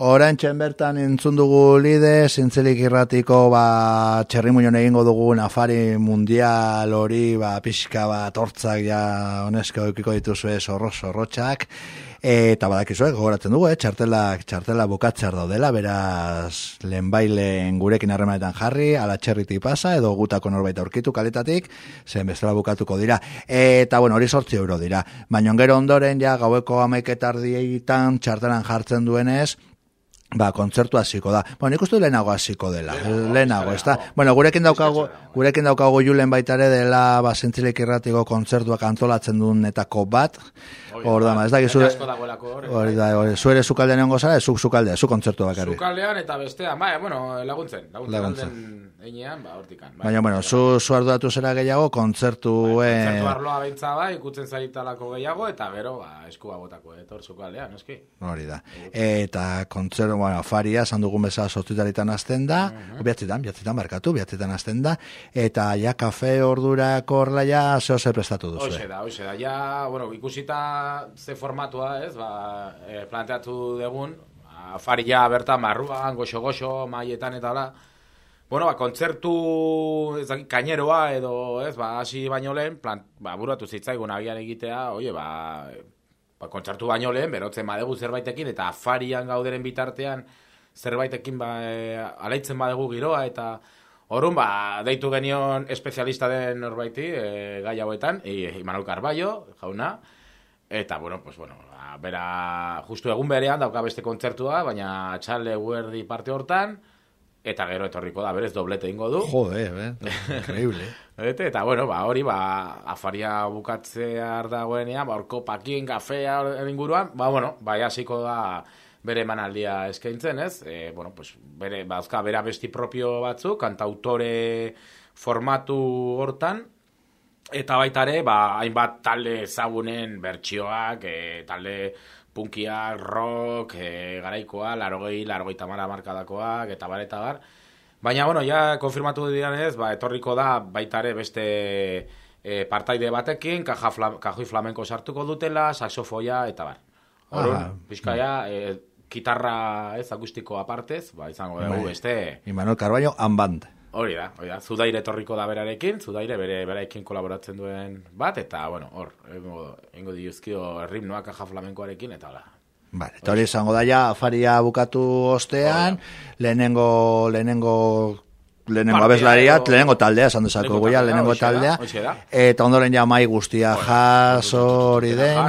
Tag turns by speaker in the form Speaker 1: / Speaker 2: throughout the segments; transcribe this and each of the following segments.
Speaker 1: Orain bertan entzun dugu lide, zintzelik irratiko ba, txerrimuñon egingo dugu nafari mundial hori, ba, pixka bat hortzak ja onesko eukiko dituzu ez horro zorrotxak, eta badakizue, gogoratzen dugu, eh? txartelak, txartela bukatzar daudela, beraz lehenbailen gurekin harremanetan jarri, ala txerriti pasa, edo gutako norbait aurkitu kaletatik, zen bestela bukatuko dira. Eta, bueno, hori sortzi euro dira. Baina gero ondoren, ja, gaueko ameketardieitan txartelan jartzen duenez, Ba, kontzertu hasiko da. Bueno, nik uste lehenago hasiko dela. Lehenago, ez da. Bueno, gurekin daukago, gurekin daukago julen baitare dela, ba, zentzilik irratiko kontzertuak antolatzen duenetako bat. Hor da, ez da, zure... Hori da, hori, zuere zukaldean egon gozara, zuk zukaldea, zu kontzertu bakarri.
Speaker 2: Zukaldean eta bestea, bai, bueno, laguntzen. Laguntzen, laguntzen. Einean, ba, hortikan.
Speaker 1: Bai, Baina, bueno, zu, zu arduratu zera gehiago, kontzertuen... Bai,
Speaker 2: kontzertu arloa bentsa, bai, ikutzen zaitalako gehiago, eta gero, ba, eskua botako, etor zukaldean, eski.
Speaker 1: Hori da. Eta kontzertu, bueno, faria, esan dugun bezala sortzitaritan azten da, uh -huh. biatzitan, biatzitan, barkatu, biatzitan azten da, eta ja kafe ordura korla ja, zeo zer prestatu duzu.
Speaker 2: Hoxe da, hoxe da, ja, bueno, ikusita ze formatua, ez, ba, e, planteatu degun, faria berta marruan, goxo-goxo, maietan eta da, Bueno, ba, kontzertu ez dakit, kaineroa edo, ez, ba, hasi baino lehen, plan, ba, buratu zitzaigun agian egitea, oie, ba, ba, kontzertu baino lehen, berotzen badegu zerbaitekin, eta afarian gauderen bitartean zerbaitekin ba, e, alaitzen badegu giroa, eta horun, ba, deitu genion espezialista den norbaiti, e, gai hauetan, e, Imanol Carballo, jauna, eta, bueno, pues, bueno, ba, bera, justu egun berean, dauka beste kontzertua, baina txalde guerdi parte hortan, eta gero etorriko da, berez doblete ingo du.
Speaker 1: Jode, eh? increíble.
Speaker 2: Eta, eta, bueno, ba, hori, ba, afaria bukatzea dagoenean, ba, orko pakien, kafea, inguruan, ba, bueno, ba, hasiko da bere manaldia eskaintzen, ez? E, bueno, pues, bere, ba, azka, bera besti propio batzu, kantautore formatu hortan, eta baitare, ba, hainbat talde ezagunen bertsioak, e, talde punkia, rock, e, garaikoa, larogei, larogei tamara markadakoak, eta bar, eta bar. Baina, bueno, ja, konfirmatu dian ez, ba, etorriko da, baitare beste e, partaide batekin, kaja fla, kajoi flamenko sartuko dutela, saxofoia, eta bar. Horun, ah, bizkaia, e, kitarra ez akustiko apartez, ba, izango dugu bai. beste...
Speaker 1: Imanol Carballo, unband.
Speaker 2: Hori da, hori da. Zudaire etorriko da berarekin, Zudaire bere berarekin kolaboratzen duen bat, eta, bueno, hor, ingo, ingo diuzkio ritmoak aja flamenkoarekin, eta hola.
Speaker 1: Vale, eta hori izango da ja, afaria bukatu ostean, lehenengo, lehenengo lehenengo abeslaria, lehenengo taldea, esan dezako guia, lehenengo taldea, eta ondoren ja mai guztia jaso hori dena,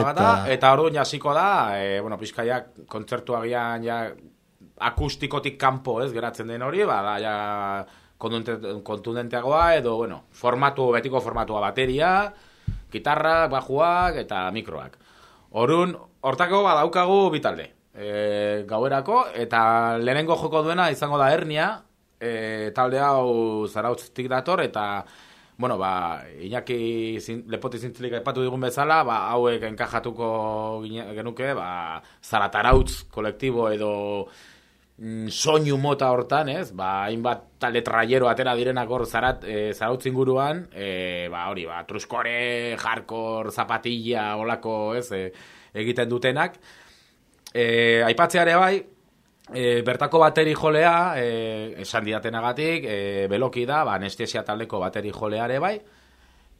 Speaker 2: eta... Eta hori jasiko da, e, bueno, pizkaiak kontzertu agian ja akustikotik kanpo, ez, geratzen den hori, ba, ja, kontundenteagoa, edo, bueno, formatu, betiko formatua bateria, gitarra, bajuak, eta mikroak. Horun, hortako badaukagu bitalde. E, gauerako, eta lehenengo joko duena izango da hernia, e, talde hau zarautztik dator, eta, bueno, ba, Iñaki zin, lepoti zintzilik epatu digun bezala, ba, hauek enkajatuko genuke, ba, zaratarautz kolektibo edo mm, soinu mota hortan, ez? Ba, hainbat talde traiero atera direnak hor zarat, e, zarautzin guruan, e, ba, hori, ba, truskore, jarkor, zapatilla, olako, ez, e, egiten dutenak. E, aipatzeare bai, e, bertako bateri jolea, e, esan didatenagatik, e, beloki da, ba, anestesia taldeko bateri joleare bai,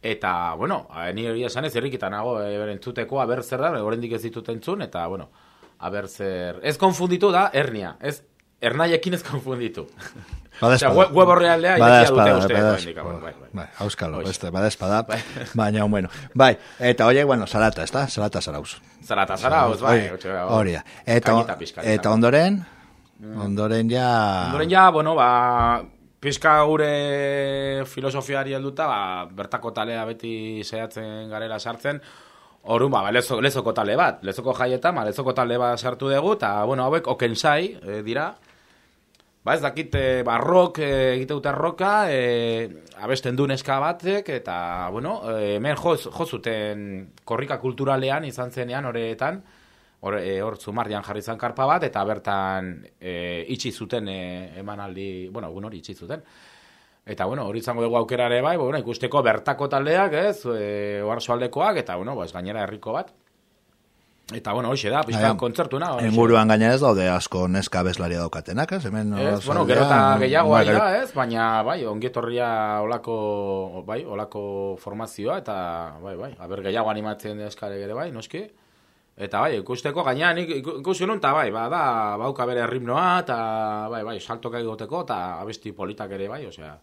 Speaker 2: eta, bueno, ni egia esan ez, errikitan nago, e, entzuteko, aber zer da, horrendik ez ditut entzun, eta, bueno, a ber zer... Ez konfunditu da, hernia. Ez, ernaiekin ez konfunditu.
Speaker 1: Bada espada.
Speaker 2: Web, web horrealdea
Speaker 1: bada espada, uste, bada espada. Bai, bai. bai, auskalo, beste, bada espada. Bai. Baina, bueno. Bai, eta oie, bueno, salata, ez da? Salata zarauz.
Speaker 2: Salata zarauz, bai.
Speaker 1: Hori, eta, eta ondoren, ondoren ja...
Speaker 2: Ondoren ja, bueno, ba, pizka gure filosofiari helduta, ba, bertako talea beti zehatzen garela sartzen, Orun, ba, lezo, lezoko talde bat, lezoko jaietan, ba, lezoko talde bat sartu dugu, eta, bueno, hauek, okensai, e, dira, ba, ez dakit, e, ba, rock, e, egite dute roka, e, abesten du neska batek, eta, bueno, hemen joz, jozuten korrika kulturalean izan zenean, horretan, hor, e, hor zumardian jarri zan karpa bat, eta bertan e, itxi zuten e, emanaldi, bueno, egun hori itxi zuten, Eta, bueno, hori izango dugu aukerare bai, bueno, ikusteko bertako taldeak, ez, e, oarzo aldekoak, eta, bueno, pues, gainera herriko bat. Eta, bueno, hoxe da, pixka
Speaker 1: Agian,
Speaker 2: kontzertuna. hoxe.
Speaker 1: Inguruan gaina ez daude asko neska bezlaria daukatenak, ez? Hemen,
Speaker 2: Ez, bueno, gero eta gehiago
Speaker 1: gero-
Speaker 2: da, ez? Baina, bai, ongetorria olako, bai, olako formazioa, eta, bai, bai, aber gehiago animatzen eskare ere, bai, noski? Eta, bai, ikusteko, gaina, nik iku- ikusi nun, eta, bai, ba, da, bauka bere ritmoa, eta, bai, bai, saltoka egoteko, eta abesti politak ere, bai, osea.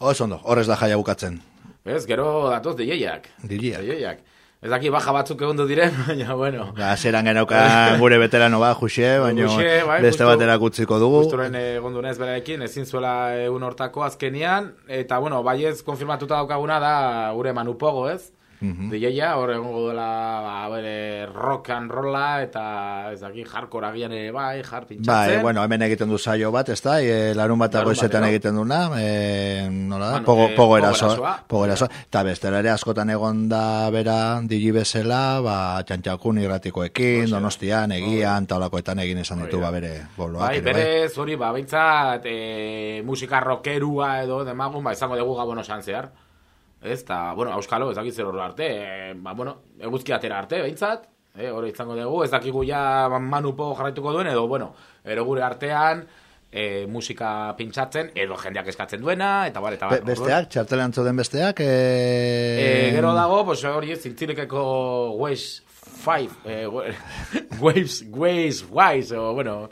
Speaker 1: Oso ondo, horrez da jaia bukatzen.
Speaker 2: Ez, gero datoz DJ-ak.
Speaker 1: DJ-ak.
Speaker 2: DJ-ak. Ez daki baja batzuk egon diren, baina, bueno.
Speaker 1: Ba, zeran genaukan gure veterano ba, Juxe, baina
Speaker 2: bai,
Speaker 1: beste batera utziko dugu.
Speaker 2: Justuren egon dunez berarekin, ezin zuela egun hortako azkenian, eta, bueno, bai ez konfirmatuta daukaguna da gure manupogo, ez?
Speaker 1: Mhm.
Speaker 2: DJ-a, hor egongo dela, ba, bere rock and rolla, eta ez daki hardcore agian ere bai, jar
Speaker 1: Bai,
Speaker 2: pintxatzen.
Speaker 1: bueno, hemen egiten du saio bat, ez da, e, larun bat
Speaker 2: Larun
Speaker 1: goizetan
Speaker 2: batero.
Speaker 1: egiten duna, e, nola da,
Speaker 2: Bueno,
Speaker 1: pogo,
Speaker 2: eh,
Speaker 1: pogo erasoa,
Speaker 2: erasoa.
Speaker 1: pogo erasoa, eta bestela ere askotan egon da bera digi bezala, ba, txantxakun irratikoekin,
Speaker 2: da.
Speaker 1: donostian, egian, taulakoetan egin esan ditu, ba, bere boloak.
Speaker 2: Bai,
Speaker 1: ere,
Speaker 2: berez hori, ba, behintzat, e, musika rockerua edo demagun, ba, izango dugu gabon osan zehar. Ez, eta, bueno, auskalo, ez dakit zer horre arte, e, ba, bueno, eguzki atera arte, behintzat, e, hori izango dugu, ez dakigu ja manupo jarraituko duen, edo, bueno, ero gure artean, e, musika pintxatzen, edo jendeak eskatzen duena, eta bar, eta
Speaker 1: Be-
Speaker 2: bar.
Speaker 1: besteak, txartelean den besteak, e...
Speaker 2: E, gero dago, pues hori ez, zintzilikeko Waves 5, e, Waves, Waves, Wise, o, bueno,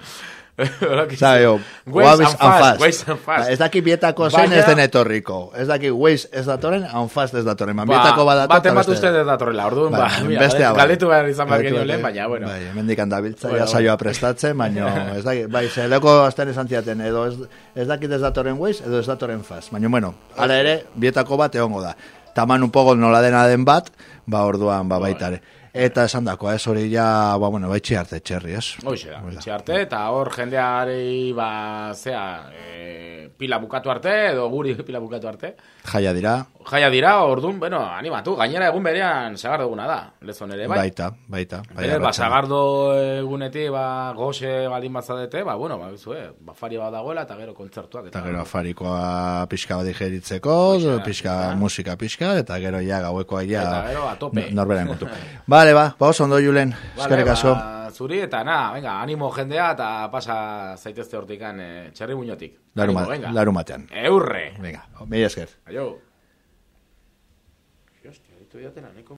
Speaker 1: Zabe, o,
Speaker 2: Waves
Speaker 1: Waves
Speaker 2: and Fast, Waves
Speaker 1: Waves
Speaker 2: and Fast.
Speaker 1: Ez daki bietako zein ez den etorriko. Ez daki Waze ez datoren, and Fast ez datoren. Man, bietako badator.
Speaker 2: baten bat
Speaker 1: beste-
Speaker 2: uste ez datorrela, orduan, ba, mira,
Speaker 1: bestea bai.
Speaker 2: galdetu behar izan behar genio lehen, baina, bueno.
Speaker 1: Bai, hemendik handabiltza,
Speaker 2: Bueno,
Speaker 1: saioa prestatzen, baina ez daki, bai, zeleko azten esan ziaten, edo ez, ez dakit ez datoren Waze, edo ez datoren Fast. Baina, bueno, hala ere, bietako bat egongo da. Taman un poco nola dena den bat, ba, orduan, ba, baitare. Eta esan dakoa, ez hori ja, ba, bueno, baitxi arte txerri, ez?
Speaker 2: Hoxe da, etxe arte, eta hor jendeari, ba, zea, e, pila bukatu arte, edo guri pila bukatu arte.
Speaker 1: Jaia dira,
Speaker 2: Jaia dira, orduan, bueno, animatu, gainera egun berean sagardo eguna da, lezon ere, bai.
Speaker 1: baita, baita. bai,
Speaker 2: Berez, ba, sagardo egunetik, ba, goxe baldin bazadete, ba, bueno, ba, zue, ba, fari bat dagoela, eta gero kontzertuak.
Speaker 1: Eta gero afarikoa pixka bat digeritzeko, pixka,
Speaker 2: pixka.
Speaker 1: musika pixka, eta gero ja gauekoa ja...
Speaker 2: Eta gero a tope.
Speaker 1: no- Norberen kontu. Vale, ba, ba oso ondo Julen,
Speaker 2: Vale,
Speaker 1: eskerrik asko.
Speaker 2: ba, zuri, eta na, venga, animo jendea, eta pasa zaitezte hortikan e, txerri muñotik.
Speaker 1: Laruma,
Speaker 2: Animo, venga.
Speaker 1: larumatean.
Speaker 2: Eurre.
Speaker 1: Venga, mila esker.
Speaker 2: Aio. Hostia, ditu diatena, neko